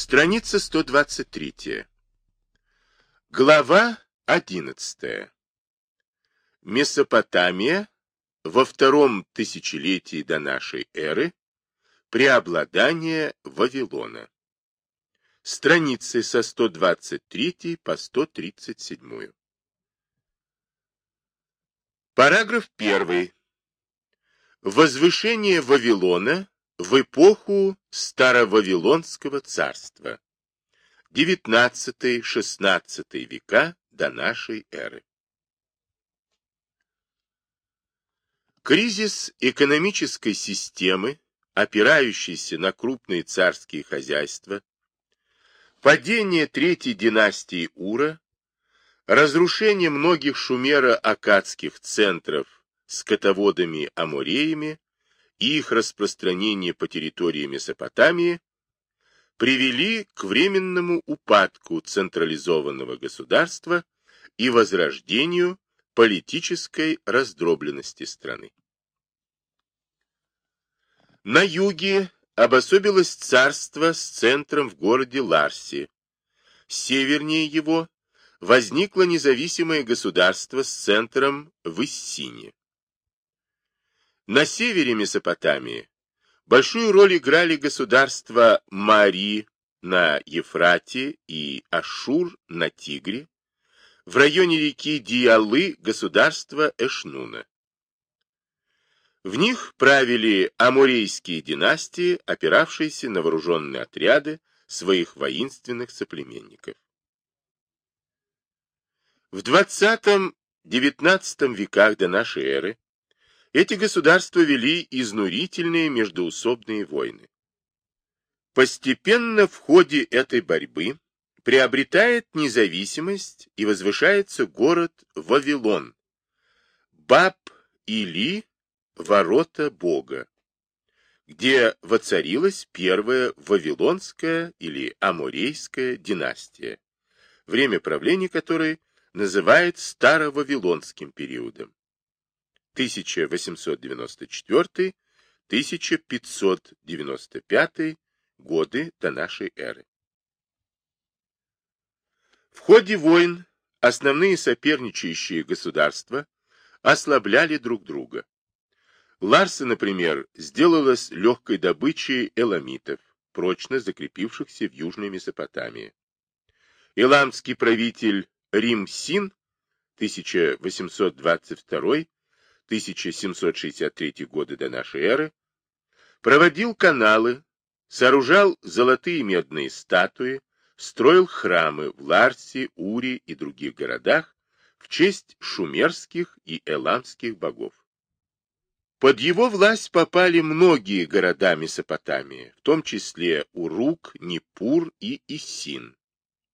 Страница 123. Глава 11. Месопотамия во втором тысячелетии до нашей эры. Преобладание Вавилона. Страницы со 123 по 137. Параграф 1. Возвышение Вавилона в эпоху Старовавилонского царства. 19-16 века до нашей эры. Кризис экономической системы, опирающейся на крупные царские хозяйства, падение третьей династии Ура, разрушение многих шумеро-акадских центров скотоводами-амуреями их распространение по территории Месопотамии привели к временному упадку централизованного государства и возрождению политической раздробленности страны. На юге обособилось царство с центром в городе Ларси. Севернее его возникло независимое государство с центром в Иссине. На севере Месопотамии большую роль играли государства Мари на Ефрате и Ашур на Тигре, в районе реки Диалы государство Эшнуна. В них правили амурейские династии, опиравшиеся на вооруженные отряды своих воинственных соплеменников. В 20-19 веках до нашей эры эти государства вели изнурительные междоусобные войны. Постепенно в ходе этой борьбы приобретает независимость и возвышается город Вавилон, Баб-Или, ворота Бога, где воцарилась первая Вавилонская или Амурейская династия, время правления которой называют Старовавилонским периодом. 1894-1595 годы до нашей эры. В ходе войн основные соперничающие государства ослабляли друг друга. Ларса, например, сделалась легкой добычей эламитов, прочно закрепившихся в Южной Месопотамии. Эламский правитель Рим-Син 1822 1763 годы до нашей эры, проводил каналы, сооружал золотые и медные статуи, строил храмы в Ларсе, Уре и других городах в честь шумерских и эламских богов. Под его власть попали многие города Месопотамии, в том числе Урук, Непур и Иссин.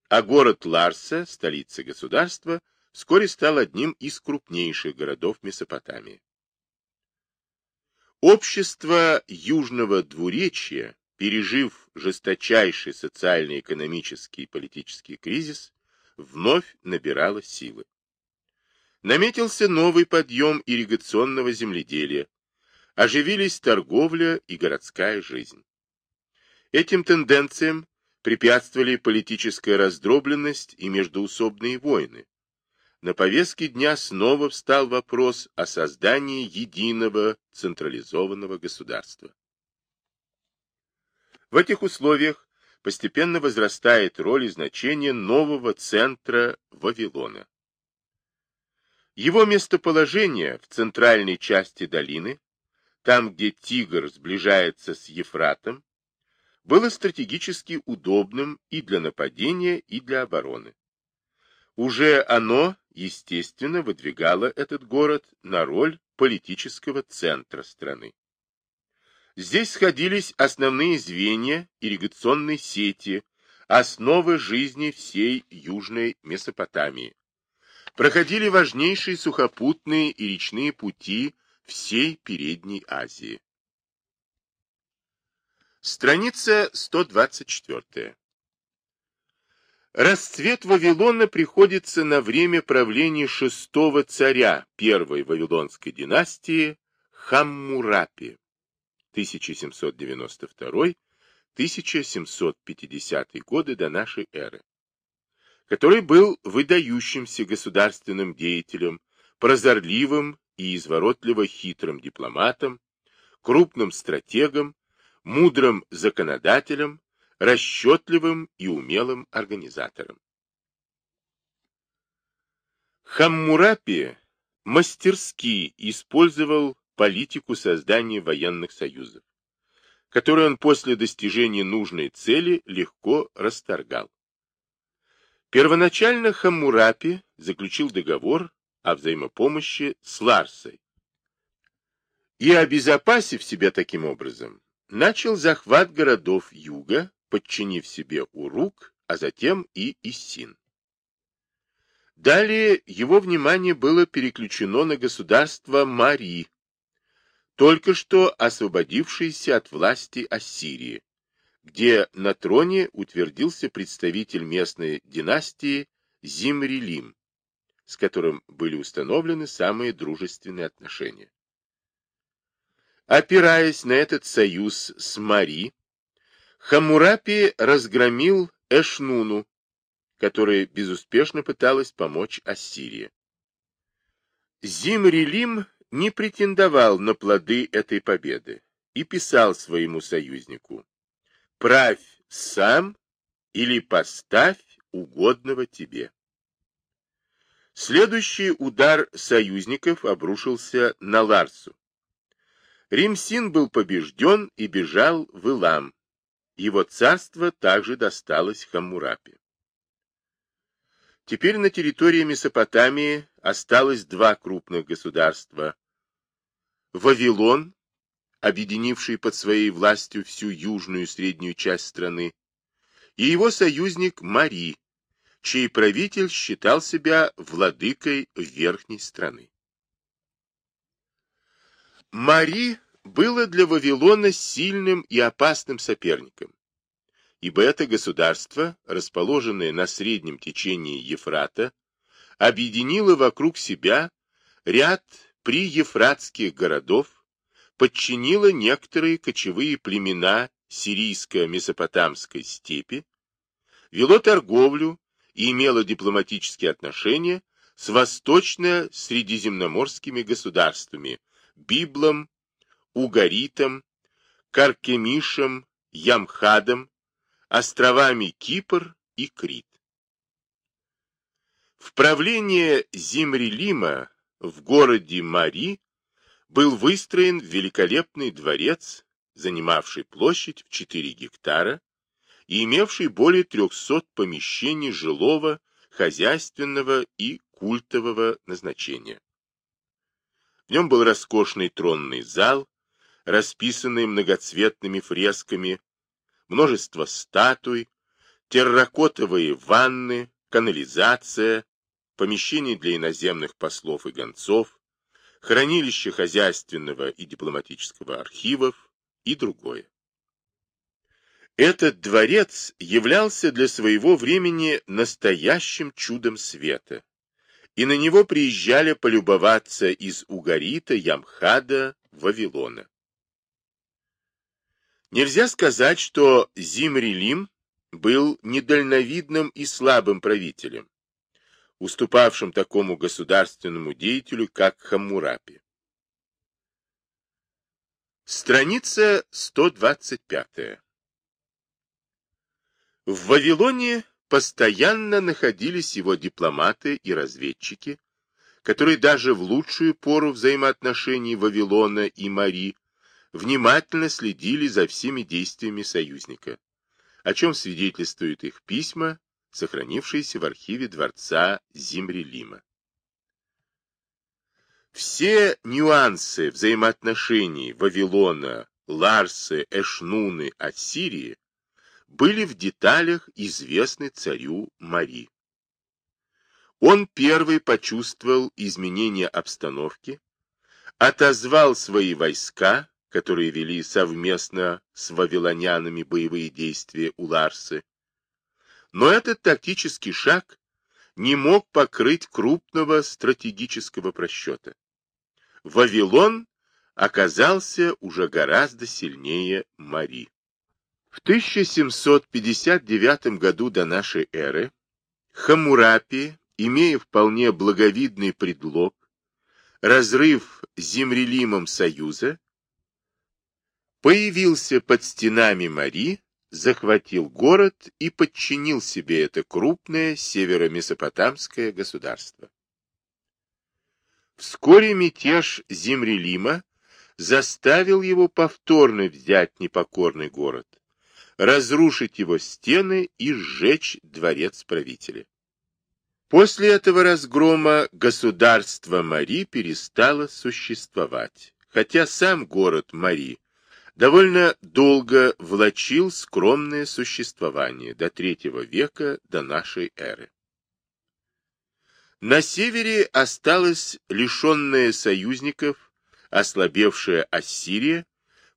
А город Ларса, столица государства, вскоре стал одним из крупнейших городов Месопотамии. Общество Южного Двуречья, пережив жесточайший социально-экономический и политический кризис, вновь набирало силы. Наметился новый подъем ирригационного земледелия, оживились торговля и городская жизнь. Этим тенденциям препятствовали политическая раздробленность и междоусобные войны, на повестке дня снова встал вопрос о создании единого централизованного государства. В этих условиях постепенно возрастает роль и значение нового центра Вавилона. Его местоположение в центральной части долины, там, где Тигр сближается с Ефратом, было стратегически удобным и для нападения, и для обороны. Уже оно естественно, выдвигала этот город на роль политического центра страны. Здесь сходились основные звенья ирригационной сети, основы жизни всей Южной Месопотамии. Проходили важнейшие сухопутные и речные пути всей Передней Азии. Страница 124. Расцвет Вавилона приходится на время правления шестого царя первой Вавилонской династии Хаммурапи 1792 1750 годы до нашей эры, который был выдающимся государственным деятелем, прозорливым и изворотливо хитрым дипломатом, крупным стратегом, мудрым законодателем, расчетливым и умелым организатором. Хаммурапи мастерски использовал политику создания военных союзов, которую он после достижения нужной цели легко расторгал. Первоначально Хаммурапи заключил договор о взаимопомощи с Ларсой и, обезопасив себя таким образом, начал захват городов юга, подчинив себе Урук, а затем и Иссин. Далее его внимание было переключено на государство Мари, только что освободившееся от власти Ассирии, где на троне утвердился представитель местной династии Зимрилим, с которым были установлены самые дружественные отношения. Опираясь на этот союз с Мари, Хамурапи разгромил Эшнуну, которая безуспешно пыталась помочь Ассирии. Зимрилим не претендовал на плоды этой победы и писал своему союзнику «Правь сам или поставь угодного тебе». Следующий удар союзников обрушился на Ларсу. Римсин был побежден и бежал в Илам. Его царство также досталось Хаммурапе. Теперь на территории Месопотамии осталось два крупных государства. Вавилон, объединивший под своей властью всю южную и среднюю часть страны, и его союзник Мари, чей правитель считал себя владыкой верхней страны. Мари было для Вавилона сильным и опасным соперником, ибо это государство, расположенное на среднем течении Ефрата, объединило вокруг себя ряд приефратских городов, подчинило некоторые кочевые племена сирийско-месопотамской степи, вело торговлю и имело дипломатические отношения с восточно-средиземноморскими государствами Библом, Угаритом, Каркемишем, Ямхадом, островами Кипр и Крит. В правление Зимрилима в городе Мари был выстроен великолепный дворец, занимавший площадь в 4 гектара и имевший более 300 помещений жилого, хозяйственного и культового назначения. В нем был роскошный тронный зал, расписанный многоцветными фресками, множество статуй, терракотовые ванны, канализация, помещения для иноземных послов и гонцов, хранилище хозяйственного и дипломатического архивов и другое. Этот дворец являлся для своего времени настоящим чудом света, и на него приезжали полюбоваться из Угарита, Ямхада, Вавилона. Нельзя сказать, что Зимрилим был недальновидным и слабым правителем, уступавшим такому государственному деятелю, как Хаммурапи. Страница 125. В Вавилоне постоянно находились его дипломаты и разведчики, которые даже в лучшую пору взаимоотношений Вавилона и Мари внимательно следили за всеми действиями союзника, о чем свидетельствуют их письма, сохранившиеся в архиве дворца Зимрилима. Все нюансы взаимоотношений Вавилона, Ларсы, Эшнуны, Ассирии были в деталях известны царю Мари. Он первый почувствовал изменение обстановки, отозвал свои войска, которые вели совместно с вавилонянами боевые действия у Ларсы. Но этот тактический шаг не мог покрыть крупного стратегического просчета. Вавилон оказался уже гораздо сильнее Мари. В 1759 году до нашей эры Хаммурапи, имея вполне благовидный предлог, разрыв Земрелимом союза, появился под стенами Мари, захватил город и подчинил себе это крупное северо-месопотамское государство. Вскоре мятеж Земрелима заставил его повторно взять непокорный город, разрушить его стены и сжечь дворец правителя. После этого разгрома государство Мари перестало существовать, хотя сам город Мари довольно долго влачил скромное существование до третьего века до нашей эры. На севере осталась лишенная союзников, ослабевшая Ассирия,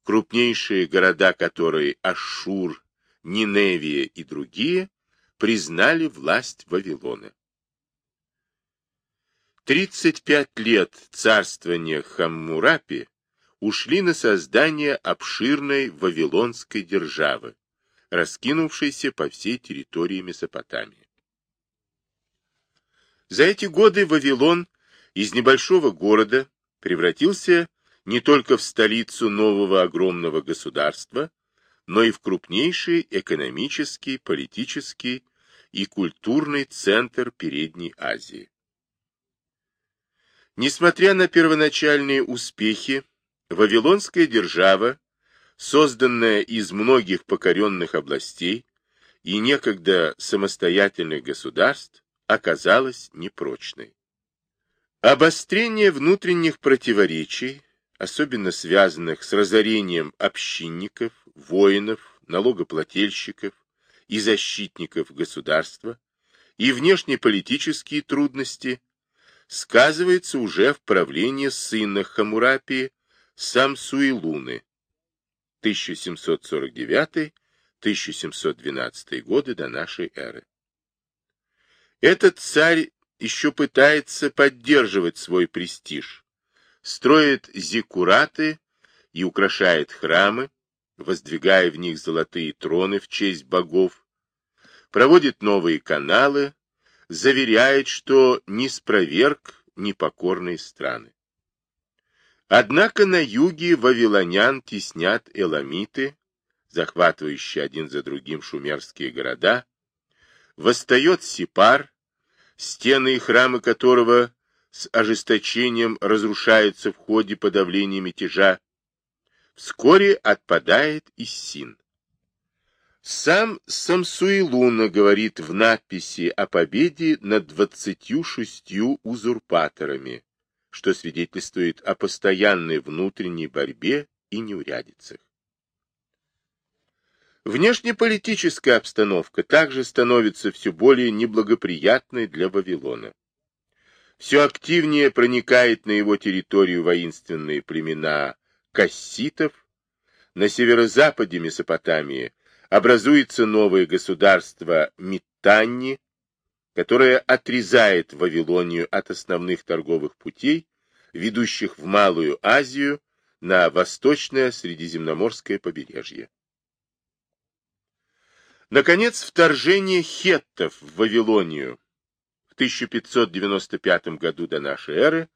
крупнейшие города которой Ашшур, Ниневия и другие признали власть Вавилона. 35 лет царствования Хаммурапи ушли на создание обширной Вавилонской державы, раскинувшейся по всей территории Месопотамии. За эти годы Вавилон из небольшого города превратился не только в столицу нового огромного государства, но и в крупнейший экономический, политический и культурный центр Передней Азии. Несмотря на первоначальные успехи, Вавилонская держава, созданная из многих покоренных областей и некогда самостоятельных государств, оказалась непрочной. Обострение внутренних противоречий, особенно связанных с разорением общинников, воинов, налогоплательщиков и защитников государства, и внешнеполитические трудности сказывается уже в правлении сына Хамурапии Самсуилуны 1749-1712 годы до нашей эры. Этот царь еще пытается поддерживать свой престиж, строит зиккураты и украшает храмы, воздвигая в них золотые троны в честь богов, проводит новые каналы, заверяет, что не спроверг непокорные страны. Однако на юге вавилонян теснят эламиты, захватывающие один за другим шумерские города, восстает Сипар, стены и храмы которого с ожесточением разрушаются в ходе подавления мятежа, вскоре отпадает Иссин. Сам Самсуилуна говорит в надписи о победе над двадцатью шестью узурпаторами, что свидетельствует о постоянной внутренней борьбе и неурядицах. Внешнеполитическая обстановка также становится все более неблагоприятной для Вавилона. Все активнее проникает на его территорию воинственные племена касситов, на северо-западе Месопотамии образуется новое государство Миттанни, которое отрезает Вавилонию от основных торговых путей, ведущих в Малую Азию на восточное Средиземноморское побережье. Наконец, вторжение хеттов в Вавилонию в 1595 году до нашей эры,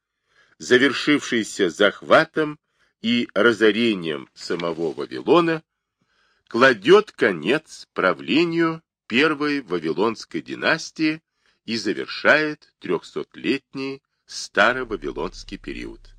завершившееся захватом и разорением самого Вавилона, кладет конец правлению первой Вавилонской династии и завершает трехсотлетний старовавилонский период.